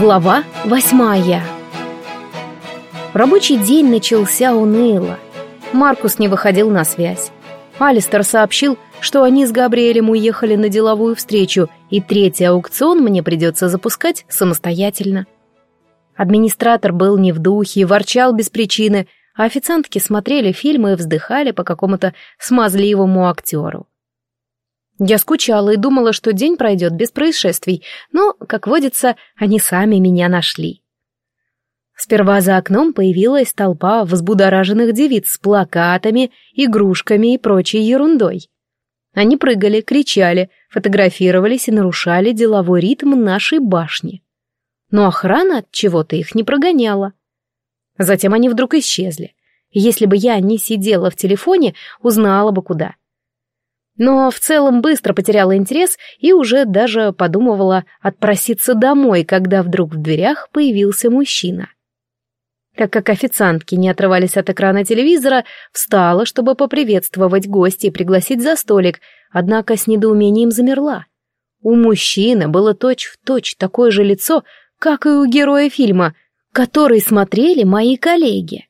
Глава восьмая Рабочий день начался уныло. Маркус не выходил на связь. Алистер сообщил, что они с Габриэлем уехали на деловую встречу, и третий аукцион мне придется запускать самостоятельно. Администратор был не в духе ворчал без причины, а официантки смотрели фильмы и вздыхали по какому-то смазливому актеру. Я скучала и думала, что день пройдет без происшествий, но, как водится, они сами меня нашли. Сперва за окном появилась толпа взбудораженных девиц с плакатами, игрушками и прочей ерундой. Они прыгали, кричали, фотографировались и нарушали деловой ритм нашей башни. Но охрана от чего-то их не прогоняла. Затем они вдруг исчезли. Если бы я не сидела в телефоне, узнала бы куда но в целом быстро потеряла интерес и уже даже подумывала отпроситься домой, когда вдруг в дверях появился мужчина. Так как официантки не отрывались от экрана телевизора, встала, чтобы поприветствовать гостя и пригласить за столик, однако с недоумением замерла. У мужчины было точь-в-точь точь такое же лицо, как и у героя фильма, который смотрели мои коллеги.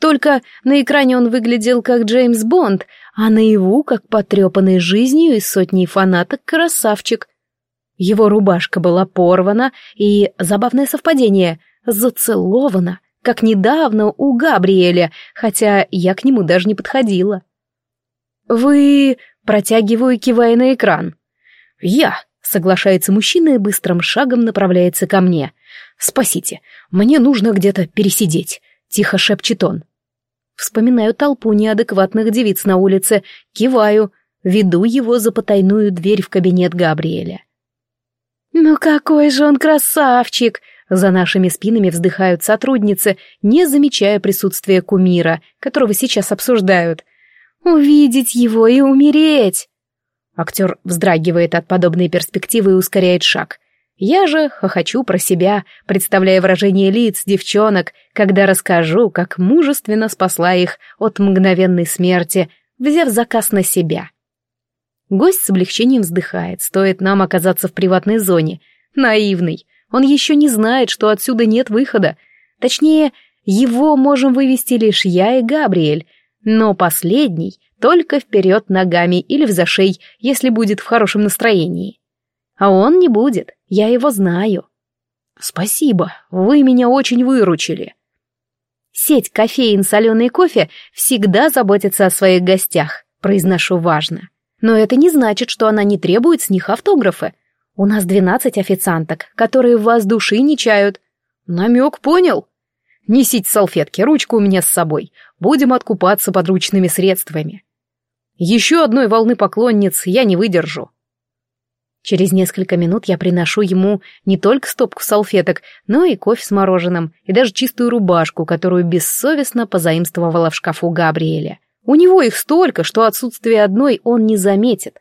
Только на экране он выглядел как Джеймс Бонд — а наяву, как потрепанный жизнью и сотней фанаток, красавчик. Его рубашка была порвана и, забавное совпадение, зацелована, как недавно у Габриэля, хотя я к нему даже не подходила. «Вы...» — протягиваю, кивая на экран. «Я...» — соглашается мужчина и быстрым шагом направляется ко мне. «Спасите, мне нужно где-то пересидеть», — тихо шепчет он. Вспоминаю толпу неадекватных девиц на улице, киваю, веду его за потайную дверь в кабинет Габриэля. «Ну какой же он красавчик!» За нашими спинами вздыхают сотрудницы, не замечая присутствия кумира, которого сейчас обсуждают. «Увидеть его и умереть!» Актер вздрагивает от подобной перспективы и ускоряет шаг. Я же хохочу про себя, представляя выражение лиц девчонок, когда расскажу, как мужественно спасла их от мгновенной смерти, взяв заказ на себя. Гость с облегчением вздыхает, стоит нам оказаться в приватной зоне. Наивный. Он еще не знает, что отсюда нет выхода. Точнее, его можем вывести лишь я и Габриэль, но последний только вперед ногами или в зашей, если будет в хорошем настроении. А он не будет, я его знаю. Спасибо, вы меня очень выручили. Сеть кофеин соленый кофе всегда заботится о своих гостях, произношу важно. Но это не значит, что она не требует с них автографы. У нас двенадцать официанток, которые в вас души не чают. Намек понял? Несите салфетки, ручку у меня с собой. Будем откупаться подручными средствами. Еще одной волны поклонниц я не выдержу. Через несколько минут я приношу ему не только стопку салфеток, но и кофе с мороженым, и даже чистую рубашку, которую бессовестно позаимствовала в шкафу Габриэля. У него их столько, что отсутствие одной он не заметит.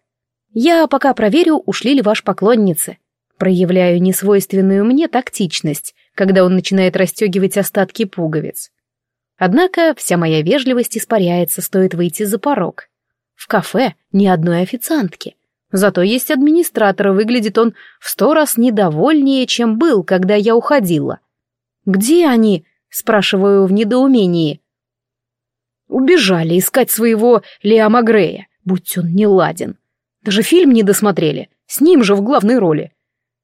Я пока проверю, ушли ли ваши поклонницы. Проявляю несвойственную мне тактичность, когда он начинает расстегивать остатки пуговиц. Однако вся моя вежливость испаряется, стоит выйти за порог. В кафе ни одной официантки. Зато есть администратор, и выглядит он в сто раз недовольнее, чем был, когда я уходила. «Где они?» — спрашиваю в недоумении. Убежали искать своего Лиама Грея, будь он не ладен. Даже фильм не досмотрели, с ним же в главной роли.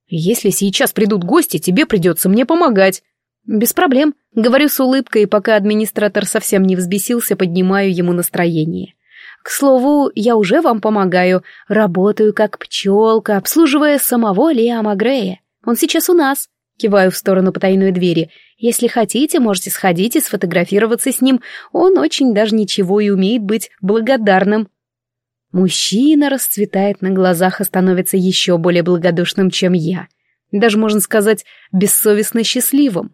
Если сейчас придут гости, тебе придется мне помогать. Без проблем, говорю с улыбкой, пока администратор совсем не взбесился, поднимаю ему настроение. К слову, я уже вам помогаю, работаю как пчелка, обслуживая самого Лиама Грея. Он сейчас у нас. Киваю в сторону потайной двери. Если хотите, можете сходить и сфотографироваться с ним. Он очень даже ничего и умеет быть благодарным. Мужчина расцветает на глазах и становится еще более благодушным, чем я. Даже, можно сказать, бессовестно счастливым.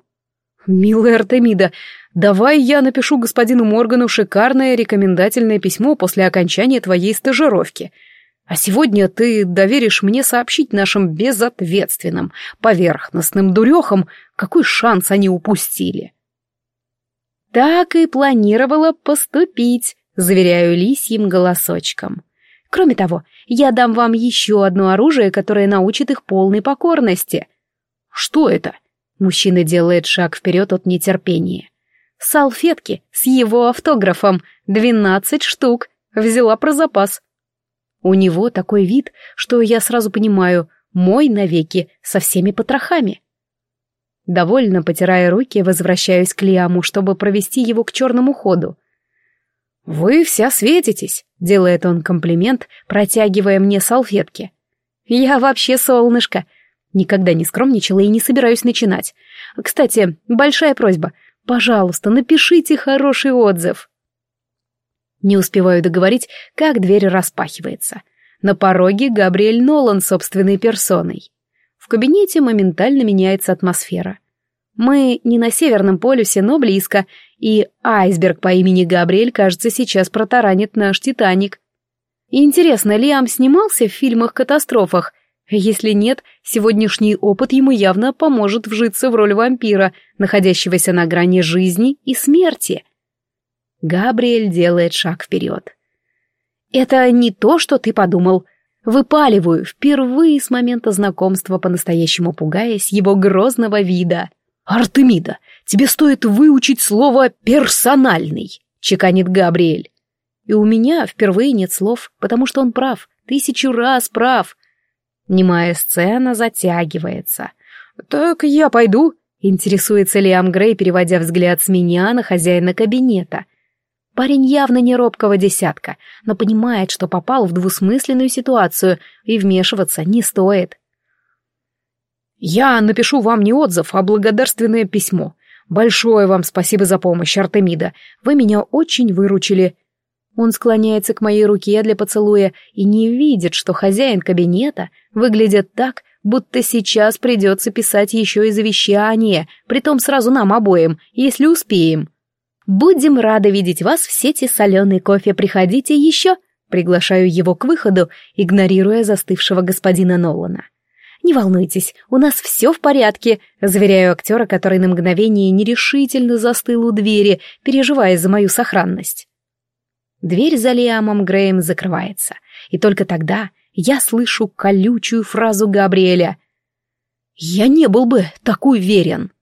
«Милая Артемида, Давай я напишу господину Моргану шикарное рекомендательное письмо после окончания твоей стажировки. А сегодня ты доверишь мне сообщить нашим безответственным, поверхностным дурехам, какой шанс они упустили. Так и планировала поступить, заверяю лисьим голосочком. Кроме того, я дам вам еще одно оружие, которое научит их полной покорности. Что это? Мужчина делает шаг вперед от нетерпения. Салфетки с его автографом. Двенадцать штук. Взяла про запас. У него такой вид, что я сразу понимаю, мой навеки со всеми потрохами. Довольно потирая руки, возвращаюсь к Лиаму, чтобы провести его к черному ходу. «Вы вся светитесь», — делает он комплимент, протягивая мне салфетки. «Я вообще солнышко», Никогда не скромничала и не собираюсь начинать. Кстати, большая просьба. Пожалуйста, напишите хороший отзыв. Не успеваю договорить, как дверь распахивается. На пороге Габриэль Нолан собственной персоной. В кабинете моментально меняется атмосфера. Мы не на Северном полюсе, но близко, и айсберг по имени Габриэль, кажется, сейчас протаранит наш «Титаник». интересно, Лиам снимался в фильмах-катастрофах если нет, сегодняшний опыт ему явно поможет вжиться в роль вампира, находящегося на грани жизни и смерти. Габриэль делает шаг вперед. «Это не то, что ты подумал», Выпаливаю, впервые с момента знакомства по-настоящему пугаясь его грозного вида. «Артемида, тебе стоит выучить слово «персональный», — чеканит Габриэль. И у меня впервые нет слов, потому что он прав, тысячу раз прав. Немая сцена затягивается. «Так я пойду», — интересуется Лиам Грей, переводя взгляд с меня на хозяина кабинета. Парень явно не робкого десятка, но понимает, что попал в двусмысленную ситуацию, и вмешиваться не стоит. «Я напишу вам не отзыв, а благодарственное письмо. Большое вам спасибо за помощь, Артемида. Вы меня очень выручили. Он склоняется к моей руке для поцелуя и не видит, что хозяин кабинета выглядит так, будто сейчас придется писать еще и завещание, притом сразу нам обоим, если успеем. «Будем рады видеть вас в сети соленый кофе, приходите еще», приглашаю его к выходу, игнорируя застывшего господина Нолана. «Не волнуйтесь, у нас все в порядке», заверяю актера, который на мгновение нерешительно застыл у двери, переживая за мою сохранность. Дверь за Лиамом Греем закрывается, и только тогда я слышу колючую фразу Габриэля. «Я не был бы так уверен».